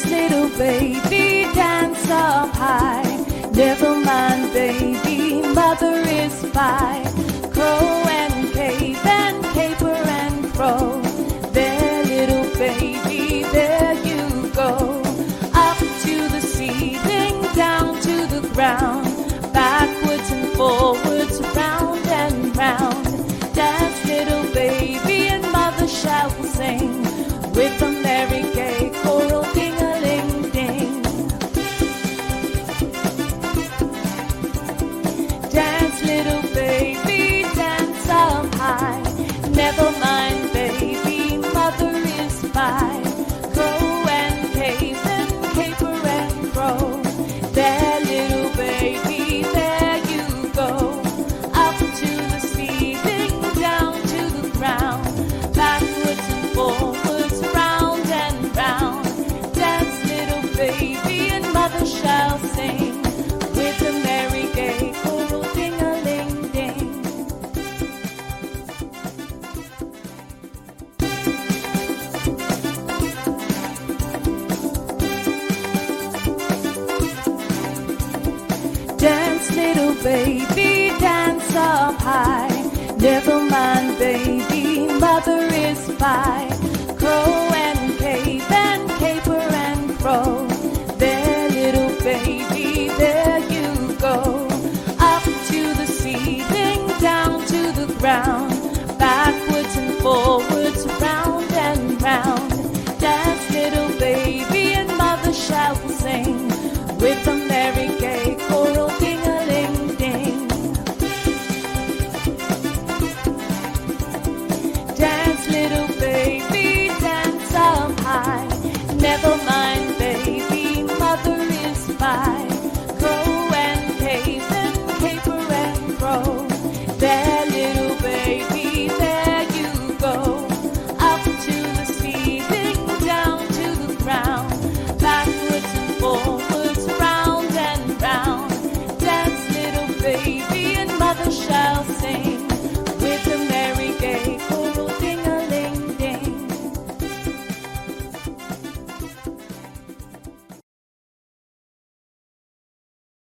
dance, little baby, dance up high. Never mind, baby, mother is by. Crow and cave and caper and crow. There, little baby, there you go. Up to the ceiling, down to the ground. Backwards and forwards, round and round. Dance, little baby, and mother shall sing with little baby dance up high. never mind.